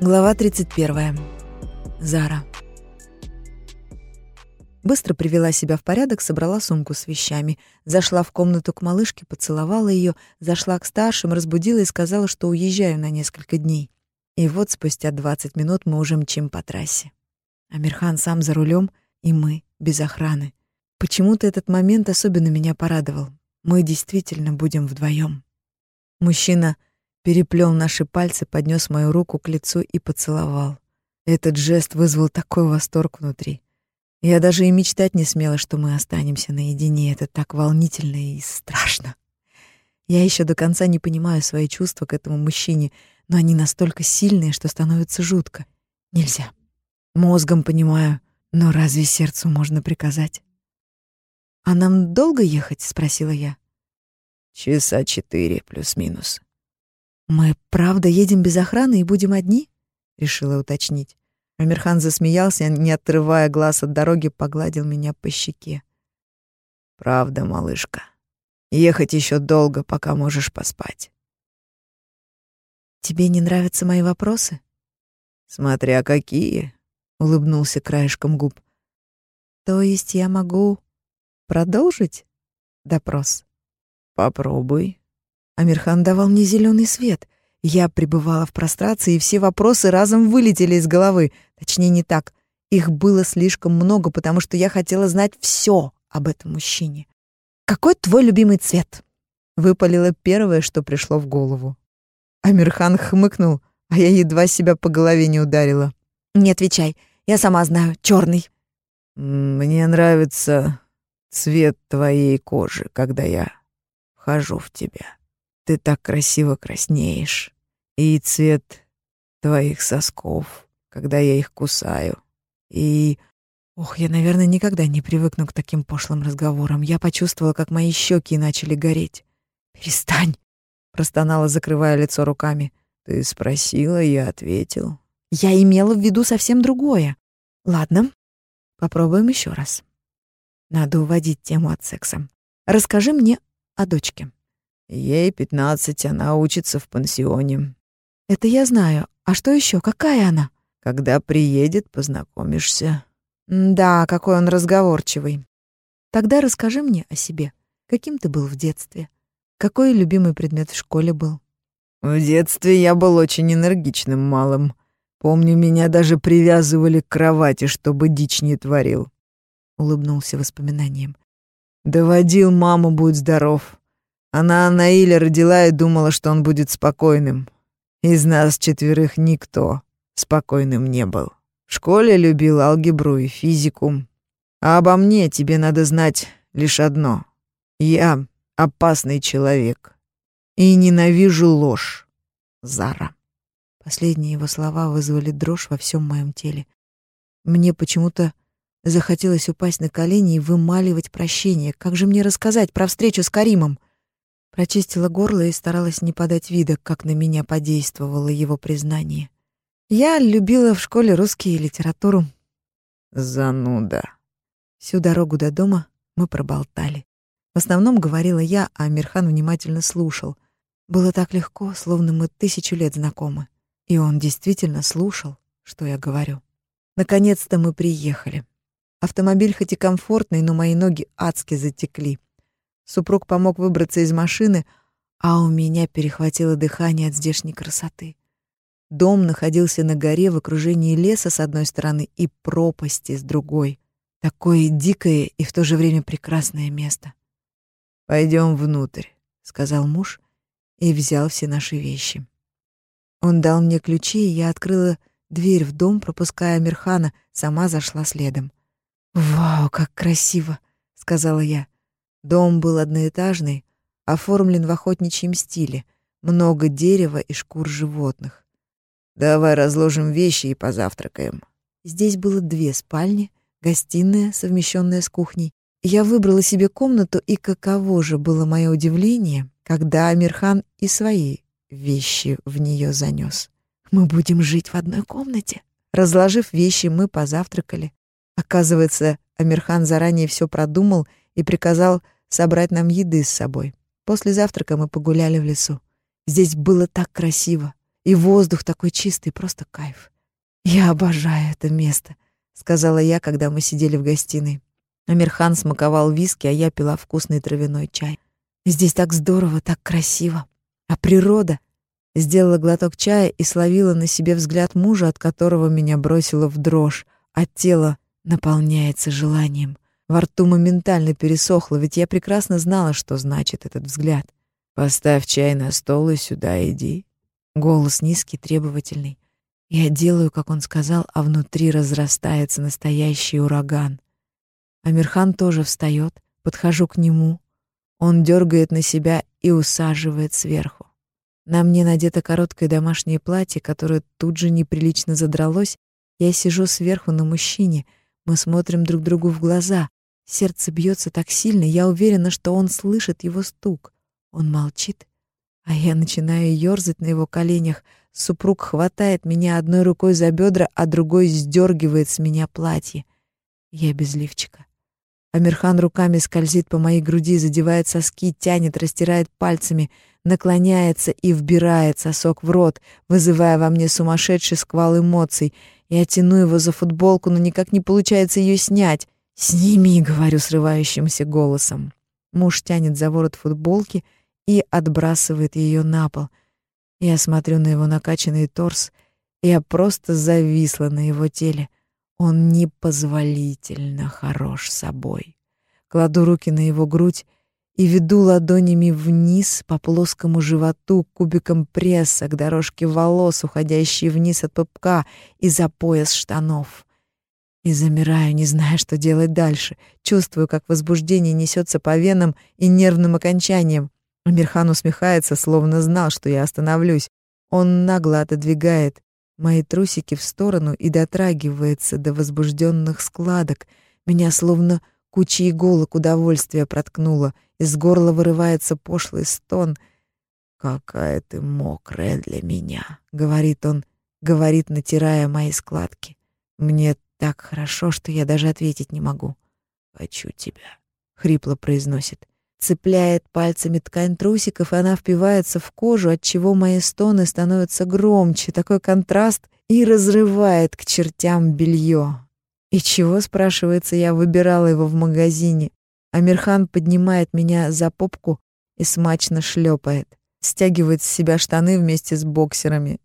Глава 31. Зара. Быстро привела себя в порядок, собрала сумку с вещами, зашла в комнату к малышке, поцеловала ее, зашла к старшим, разбудила и сказала, что уезжаю на несколько дней. И вот спустя 20 минут мы уже мчим по трассе. Амирхан сам за рулем, и мы без охраны. Почему-то этот момент особенно меня порадовал. Мы действительно будем вдвоем. Мужчина переплел наши пальцы, поднес мою руку к лицу и поцеловал. Этот жест вызвал такой восторг внутри. Я даже и мечтать не смела, что мы останемся наедине. Это так волнительно и страшно. Я еще до конца не понимаю свои чувства к этому мужчине, но они настолько сильные, что становится жутко. Нельзя. Мозгом понимаю, но разве сердцу можно приказать? «А нам долго ехать?» — спросила я. «Часа четыре плюс-минус», «Мы правда едем без охраны и будем одни?» — решила уточнить. Амирхан засмеялся, не отрывая глаз от дороги, погладил меня по щеке. «Правда, малышка. Ехать еще долго, пока можешь поспать». «Тебе не нравятся мои вопросы?» «Смотря какие», — улыбнулся краешком губ. «То есть я могу продолжить допрос?» «Попробуй», Амирхан давал мне зеленый свет. Я пребывала в прострации, и все вопросы разом вылетели из головы. Точнее, не так. Их было слишком много, потому что я хотела знать все об этом мужчине. «Какой твой любимый цвет?» Выпалило первое, что пришло в голову. Амирхан хмыкнул, а я едва себя по голове не ударила. «Не отвечай, я сама знаю, черный. «Мне нравится цвет твоей кожи, когда я вхожу в тебя». Ты так красиво краснеешь. И цвет твоих сосков, когда я их кусаю. И... Ох, я, наверное, никогда не привыкну к таким пошлым разговорам. Я почувствовала, как мои щеки начали гореть. «Перестань!» — простонала, закрывая лицо руками. «Ты спросила, я ответил». «Я имела в виду совсем другое. Ладно, попробуем еще раз. Надо уводить тему от секса. Расскажи мне о дочке». Ей пятнадцать, она учится в пансионе. Это я знаю. А что еще? Какая она? Когда приедет, познакомишься. Да, какой он разговорчивый. Тогда расскажи мне о себе. Каким ты был в детстве? Какой любимый предмет в школе был? В детстве я был очень энергичным малым. Помню, меня даже привязывали к кровати, чтобы дичь не творил. Улыбнулся воспоминанием. Доводил маму, будь здоров. Она Наиля родила и думала, что он будет спокойным. Из нас четверых никто спокойным не был. В школе любил алгебру и физику. А обо мне тебе надо знать лишь одно. Я опасный человек и ненавижу ложь. Зара. Последние его слова вызвали дрожь во всем моем теле. Мне почему-то захотелось упасть на колени и вымаливать прощение. Как же мне рассказать про встречу с Каримом? Прочистила горло и старалась не подать вида, как на меня подействовало его признание. Я любила в школе русский и литературу. Зануда. Всю дорогу до дома мы проболтали. В основном говорила я, а Мирхан внимательно слушал. Было так легко, словно мы тысячу лет знакомы. И он действительно слушал, что я говорю. Наконец-то мы приехали. Автомобиль хоть и комфортный, но мои ноги адски затекли. Супруг помог выбраться из машины, а у меня перехватило дыхание от здешней красоты. Дом находился на горе в окружении леса с одной стороны и пропасти с другой. Такое дикое и в то же время прекрасное место. Пойдем внутрь, сказал муж и взял все наши вещи. Он дал мне ключи, и я открыла дверь в дом, пропуская Амирхана, сама зашла следом. «Вау, как красиво!» — сказала я. Дом был одноэтажный, оформлен в охотничьем стиле, много дерева и шкур животных. Давай разложим вещи и позавтракаем. Здесь было две спальни, гостиная, совмещенная с кухней. Я выбрала себе комнату, и каково же было мое удивление, когда Амирхан и свои вещи в нее занес. Мы будем жить в одной комнате. Разложив вещи, мы позавтракали. Оказывается, Амирхан заранее все продумал и приказал собрать нам еды с собой. После завтрака мы погуляли в лесу. Здесь было так красиво. И воздух такой чистый, просто кайф. Я обожаю это место, сказала я, когда мы сидели в гостиной. Амирхан смаковал виски, а я пила вкусный травяной чай. Здесь так здорово, так красиво. А природа? Сделала глоток чая и словила на себе взгляд мужа, от которого меня бросило в дрожь, а тело наполняется желанием. Во рту моментально пересохло, ведь я прекрасно знала, что значит этот взгляд. «Поставь чай на стол и сюда иди». Голос низкий, требовательный. Я делаю, как он сказал, а внутри разрастается настоящий ураган. Амирхан тоже встает, подхожу к нему. Он дергает на себя и усаживает сверху. На мне надето короткое домашнее платье, которое тут же неприлично задралось. Я сижу сверху на мужчине. Мы смотрим друг другу в глаза. Сердце бьется так сильно, я уверена, что он слышит его стук. Он молчит, а я начинаю ёрзать на его коленях. Супруг хватает меня одной рукой за бедра, а другой сдергивает с меня платье. Я без лифчика. Амирхан руками скользит по моей груди, задевает соски, тянет, растирает пальцами, наклоняется и вбирает сосок в рот, вызывая во мне сумасшедший сквал эмоций. Я тяну его за футболку, но никак не получается ее снять. «Сними», — говорю срывающимся голосом. Муж тянет за ворот футболки и отбрасывает ее на пол. Я смотрю на его накачанный торс, я просто зависла на его теле. Он непозволительно хорош собой. Кладу руки на его грудь и веду ладонями вниз по плоскому животу кубиком пресса к дорожке волос, уходящей вниз от пупка и за пояс штанов. И замираю, не зная, что делать дальше. Чувствую, как возбуждение несется по венам и нервным окончаниям. Амирхан усмехается, словно знал, что я остановлюсь. Он нагло отодвигает мои трусики в сторону и дотрагивается до возбужденных складок. Меня словно куча иголок удовольствия проткнуло. Из горла вырывается пошлый стон. «Какая ты мокрая для меня», — говорит он, говорит, натирая мои складки. «Мне так хорошо, что я даже ответить не могу. «Хочу тебя», — хрипло произносит. Цепляет пальцами ткань трусиков, и она впивается в кожу, отчего мои стоны становятся громче. Такой контраст и разрывает к чертям белье. И чего, спрашивается, я выбирала его в магазине. Амирхан поднимает меня за попку и смачно шлепает. Стягивает с себя штаны вместе с боксерами.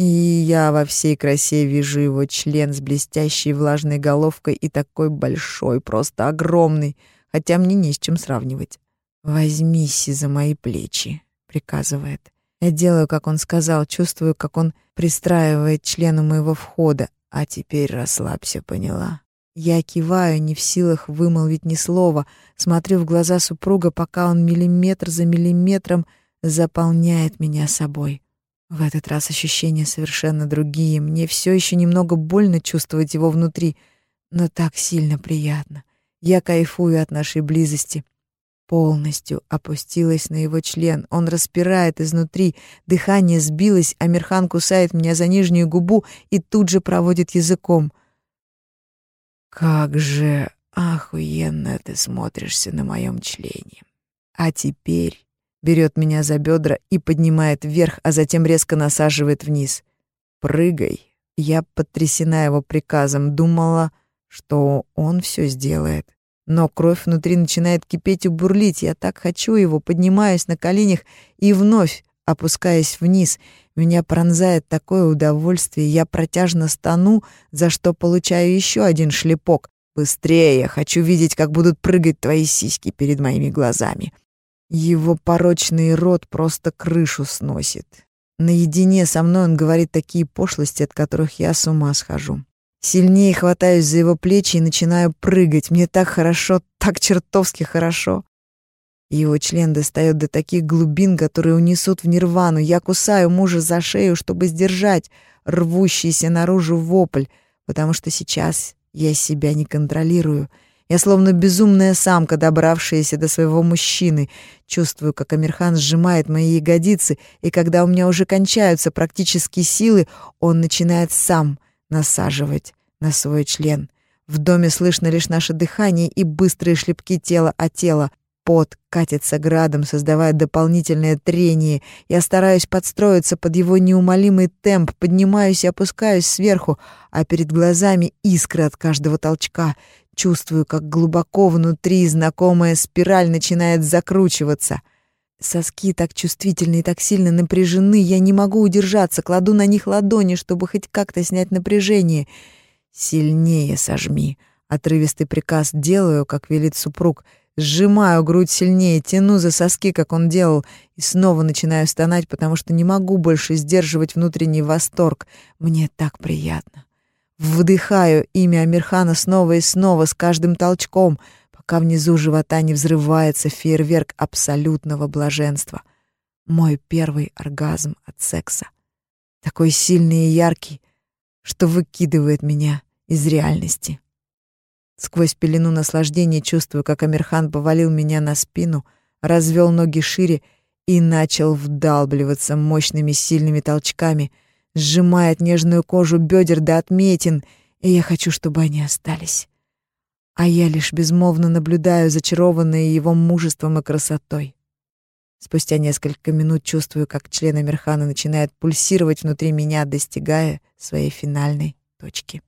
И я во всей красе вижу его член с блестящей влажной головкой и такой большой, просто огромный, хотя мне не с чем сравнивать. «Возьмись за мои плечи», — приказывает. Я делаю, как он сказал, чувствую, как он пристраивает член у моего входа. А теперь расслабься, поняла? Я киваю, не в силах вымолвить ни слова, смотрю в глаза супруга, пока он миллиметр за миллиметром заполняет меня собой. В этот раз ощущения совершенно другие. Мне все еще немного больно чувствовать его внутри, но так сильно приятно. Я кайфую от нашей близости. Полностью опустилась на его член. Он распирает изнутри. Дыхание сбилось, а Мирхан кусает меня за нижнюю губу и тут же проводит языком. «Как же охуенно ты смотришься на моем члене! А теперь берет меня за бедра и поднимает вверх, а затем резко насаживает вниз. «Прыгай!» Я потрясена его приказом, думала, что он все сделает. Но кровь внутри начинает кипеть и бурлить. Я так хочу его, поднимаюсь на коленях и вновь опускаясь вниз. Меня пронзает такое удовольствие. Я протяжно стану, за что получаю еще один шлепок. Быстрее, хочу видеть, как будут прыгать твои сиськи перед моими глазами. Его порочный рот просто крышу сносит. Наедине со мной он говорит такие пошлости, от которых я с ума схожу. Сильнее хватаюсь за его плечи и начинаю прыгать. Мне так хорошо, так чертовски хорошо. Его член достает до таких глубин, которые унесут в нирвану. Я кусаю мужа за шею, чтобы сдержать рвущийся наружу вопль, потому что сейчас я себя не контролирую — я словно безумная самка, добравшаяся до своего мужчины. Чувствую, как Амирхан сжимает мои ягодицы, и когда у меня уже кончаются практически силы, он начинает сам насаживать на свой член. В доме слышно лишь наше дыхание и быстрые шлепки тела о тело. Пот катится градом, создавая дополнительное трение. Я стараюсь подстроиться под его неумолимый темп, поднимаюсь и опускаюсь сверху, а перед глазами искры от каждого толчка. Чувствую, как глубоко внутри знакомая спираль начинает закручиваться. Соски так чувствительны и так сильно напряжены, я не могу удержаться, кладу на них ладони, чтобы хоть как-то снять напряжение. «Сильнее сожми», — отрывистый приказ делаю, как велит супруг — Сжимаю грудь сильнее, тяну за соски, как он делал, и снова начинаю стонать, потому что не могу больше сдерживать внутренний восторг. Мне так приятно. Вдыхаю имя Амирхана снова и снова, с каждым толчком, пока внизу живота не взрывается фейерверк абсолютного блаженства. Мой первый оргазм от секса. Такой сильный и яркий, что выкидывает меня из реальности. Сквозь пелену наслаждения чувствую, как Амирхан повалил меня на спину, развел ноги шире и начал вдалбливаться мощными сильными толчками, сжимает нежную кожу бедер до отметин, и я хочу, чтобы они остались. А я лишь безмолвно наблюдаю, зачарованная его мужеством и красотой. Спустя несколько минут чувствую, как член Амирхана начинает пульсировать внутри меня, достигая своей финальной точки.